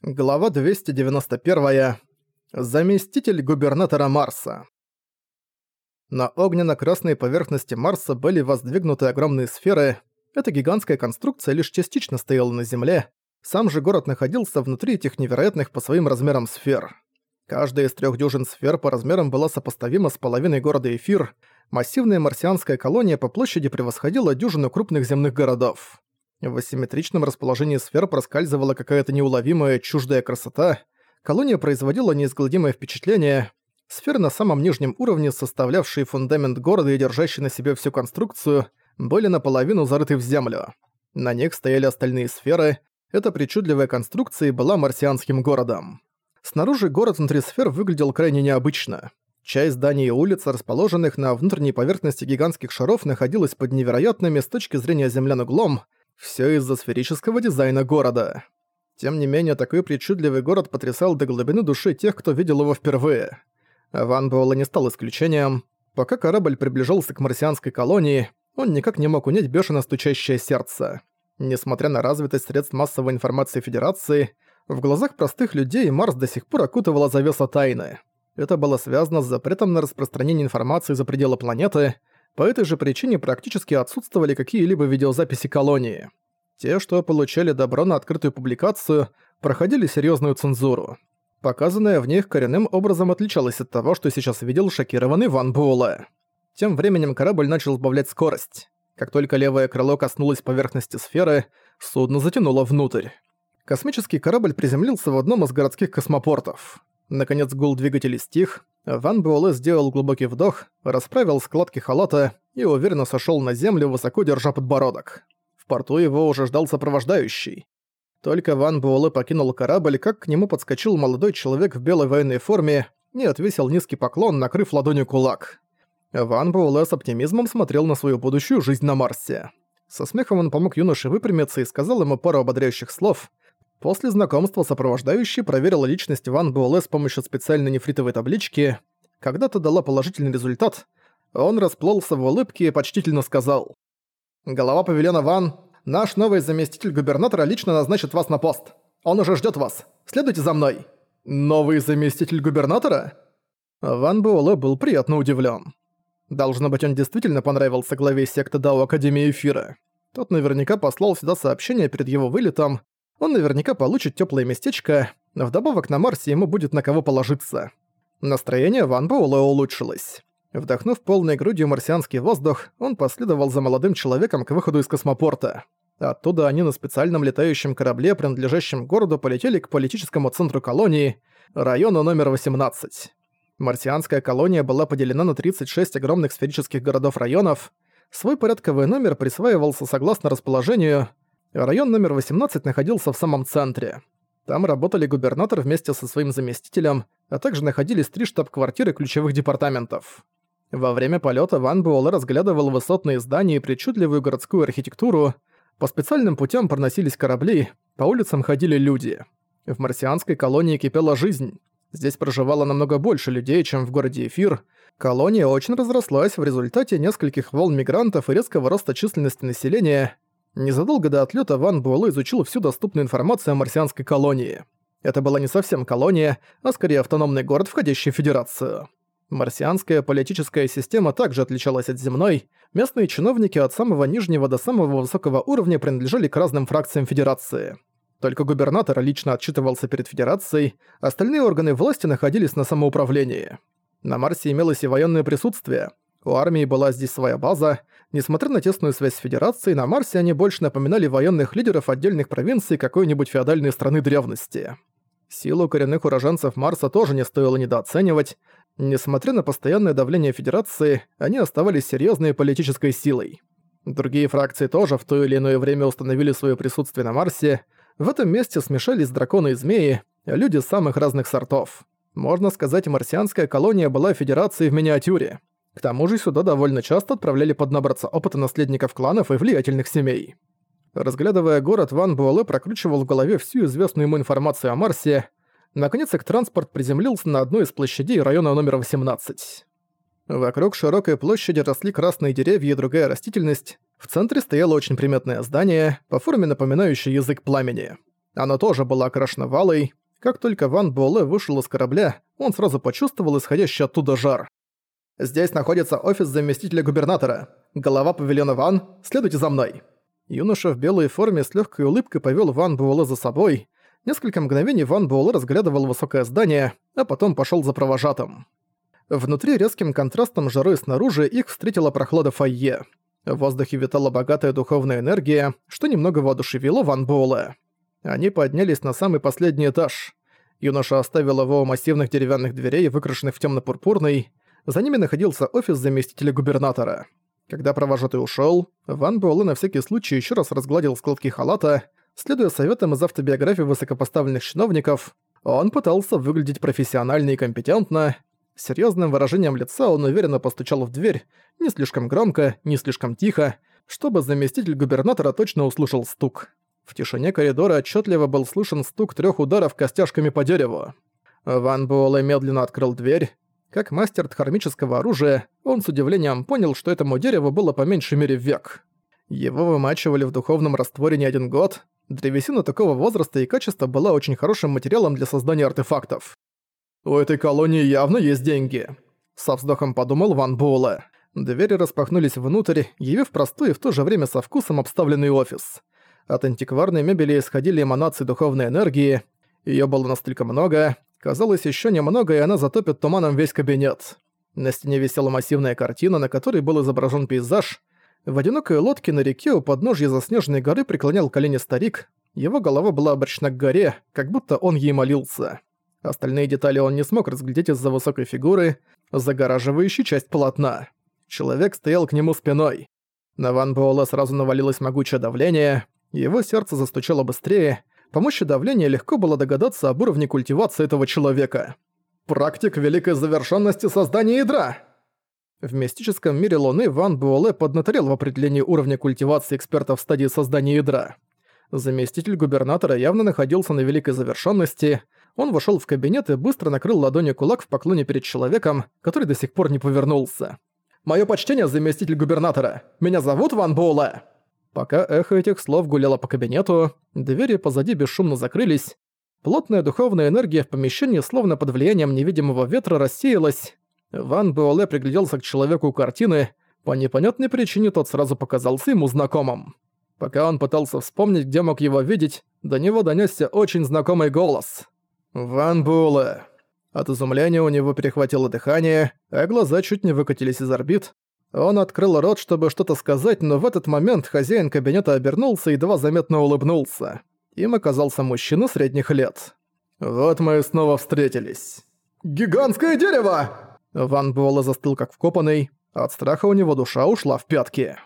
Глава 291. Заместитель губернатора Марса. На огненно-красной поверхности Марса были воздвигнуты огромные сферы. Эта гигантская конструкция лишь частично стояла на Земле. Сам же город находился внутри этих невероятных по своим размерам сфер. Каждая из трех дюжин сфер по размерам была сопоставима с половиной города Эфир. Массивная марсианская колония по площади превосходила дюжину крупных земных городов. В асимметричном расположении сфер проскальзывала какая-то неуловимая, чуждая красота. Колония производила неизгладимое впечатление. Сферы на самом нижнем уровне, составлявшие фундамент города и держащие на себе всю конструкцию, были наполовину зарыты в землю. На них стояли остальные сферы. Эта причудливая конструкция была марсианским городом. Снаружи город внутри сфер выглядел крайне необычно. Часть зданий и улиц, расположенных на внутренней поверхности гигантских шаров, находилась под невероятными с точки зрения землян углом – все из-за сферического дизайна города. Тем не менее, такой причудливый город потрясал до глубины души тех, кто видел его впервые. Ван Буэлла не стал исключением. Пока корабль приближался к марсианской колонии, он никак не мог унять бешено стучащее сердце. Несмотря на развитость средств массовой информации Федерации, в глазах простых людей Марс до сих пор окутывала завеса тайны. Это было связано с запретом на распространение информации за пределы планеты, по этой же причине практически отсутствовали какие-либо видеозаписи колонии. Те, что получали добро на открытую публикацию, проходили серьезную цензуру. Показанное в них коренным образом отличалось от того, что сейчас видел шокированный Ван Буэлэ. Тем временем корабль начал сбавлять скорость. Как только левое крыло коснулось поверхности сферы, судно затянуло внутрь. Космический корабль приземлился в одном из городских космопортов. Наконец гул двигателей стих, Ван Буэлэ сделал глубокий вдох, расправил складки халата и уверенно сошёл на землю, высоко держа подбородок. В порту его уже ждал сопровождающий. Только Ван Буэлэ покинул корабль, как к нему подскочил молодой человек в белой военной форме и отвесил низкий поклон, накрыв ладонью кулак. Ван Буэлэ с оптимизмом смотрел на свою будущую жизнь на Марсе. Со смехом он помог юноше выпрямиться и сказал ему пару ободряющих слов, После знакомства сопровождающий проверил личность Ван Буэлэ с помощью специальной нефритовой таблички. Когда-то дала положительный результат. Он расплылся в улыбке и почтительно сказал. «Голова павильона Ван, наш новый заместитель губернатора лично назначит вас на пост. Он уже ждет вас. Следуйте за мной». «Новый заместитель губернатора?» Ван Буэлэ был приятно удивлен. Должно быть, он действительно понравился главе секты Дао Академии Эфира. Тот наверняка послал сюда сообщение перед его вылетом, он наверняка получит теплое местечко, но вдобавок на Марсе ему будет на кого положиться. Настроение Ван Буэлла улучшилось. Вдохнув полной грудью марсианский воздух, он последовал за молодым человеком к выходу из космопорта. Оттуда они на специальном летающем корабле, принадлежащем городу, полетели к политическому центру колонии, району номер 18. Марсианская колония была поделена на 36 огромных сферических городов-районов. Свой порядковый номер присваивался согласно расположению, Район номер 18 находился в самом центре. Там работали губернатор вместе со своим заместителем, а также находились три штаб-квартиры ключевых департаментов. Во время полета Ван Буэлэ разглядывал высотные здания и причудливую городскую архитектуру. По специальным путям проносились корабли, по улицам ходили люди. В марсианской колонии кипела жизнь. Здесь проживало намного больше людей, чем в городе Эфир. Колония очень разрослась в результате нескольких волн мигрантов и резкого роста численности населения – Незадолго до отлета Ван Буэлэ изучил всю доступную информацию о марсианской колонии. Это была не совсем колония, а скорее автономный город, входящий в Федерацию. Марсианская политическая система также отличалась от земной. Местные чиновники от самого нижнего до самого высокого уровня принадлежали к разным фракциям Федерации. Только губернатор лично отчитывался перед Федерацией, остальные органы власти находились на самоуправлении. На Марсе имелось и военное присутствие, у армии была здесь своя база. Несмотря на тесную связь с Федерацией, на Марсе они больше напоминали военных лидеров отдельных провинций какой-нибудь феодальной страны древности. Силу коренных уроженцев Марса тоже не стоило недооценивать. Несмотря на постоянное давление Федерации, они оставались серьезной политической силой. Другие фракции тоже в то или иное время установили свое присутствие на Марсе. В этом месте смешались драконы и змеи, люди самых разных сортов. Можно сказать, марсианская колония была Федерацией в миниатюре. К тому же сюда довольно часто отправляли поднабраться опыта наследников кланов и влиятельных семей. Разглядывая город, Ван Буэлэ прокручивал в голове всю известную ему информацию о Марсе. Наконец их транспорт приземлился на одной из площадей района номер 18. Вокруг широкой площади росли красные деревья и другая растительность. В центре стояло очень приметное здание, по форме напоминающее язык пламени. Оно тоже было окрашено валой. Как только Ван Буэлэ вышел из корабля, он сразу почувствовал исходящий оттуда жар. «Здесь находится офис заместителя губернатора. Голова павильона Ван, следуйте за мной». Юноша в белой форме с легкой улыбкой повел Ван Буэлэ за собой. Несколько мгновений Ван Буэлэ разглядывал высокое здание, а потом пошел за провожатым. Внутри резким контрастом жары снаружи их встретила прохлада фойе. В воздухе витала богатая духовная энергия, что немного воодушевило Ван Буэлэ. Они поднялись на самый последний этаж. Юноша оставил его у массивных деревянных дверей, выкрашенных в темно-пурпурный. За ними находился офис заместителя губернатора. Когда провожатый ушел, Ван Буэлэ на всякий случай еще раз разгладил складки халата. Следуя советам из автобиографии высокопоставленных чиновников, он пытался выглядеть профессионально и компетентно. С серьёзным выражением лица он уверенно постучал в дверь, не слишком громко, не слишком тихо, чтобы заместитель губернатора точно услышал стук. В тишине коридора отчетливо был слышен стук трех ударов костяшками по дереву. Ван Буэлэ медленно открыл дверь. Как мастер дхармического оружия, он с удивлением понял, что этому дереву было по меньшей мере век. Его вымачивали в духовном растворе не один год. Древесина такого возраста и качества была очень хорошим материалом для создания артефактов. «У этой колонии явно есть деньги», — со вздохом подумал Ван Буэлэ. Двери распахнулись внутрь, явив простой и в то же время со вкусом обставленный офис. От антикварной мебели исходили эманации духовной энергии. Её было настолько много. Казалось, ещё немного, и она затопит туманом весь кабинет. На стене висела массивная картина, на которой был изображен пейзаж. В одинокой лодке на реке у подножья заснеженной горы преклонял колени старик. Его голова была обращена к горе, как будто он ей молился. Остальные детали он не смог разглядеть из-за высокой фигуры, загораживающей часть полотна. Человек стоял к нему спиной. На Ван Буэлла сразу навалилось могучее давление — его сердце застучало быстрее. По мощи давления легко было догадаться об уровне культивации этого человека. «Практик великой завершенности создания ядра!» В мистическом мире Луны Ван Буэлэ поднаторел в определении уровня культивации экспертов в стадии создания ядра. Заместитель губернатора явно находился на великой завершенности. Он вошел в кабинет и быстро накрыл ладонью кулак в поклоне перед человеком, который до сих пор не повернулся. «Моё почтение, заместитель губернатора! Меня зовут Ван Буэлэ!» Пока эхо этих слов гуляло по кабинету, двери позади бесшумно закрылись. Плотная духовная энергия в помещении словно под влиянием невидимого ветра рассеялась. Ван Буэлэ пригляделся к человеку у картины. По непонятной причине тот сразу показался ему знакомым. Пока он пытался вспомнить, где мог его видеть, до него донёсся очень знакомый голос. «Ван Буэлэ». От изумления у него перехватило дыхание, а глаза чуть не выкатились из орбит. Он открыл рот, чтобы что-то сказать, но в этот момент хозяин кабинета обернулся и едва заметно улыбнулся. Им оказался мужчина средних лет. «Вот мы и снова встретились». «Гигантское дерево!» Ван Буэлла застыл как вкопанный. От страха у него душа ушла в пятки.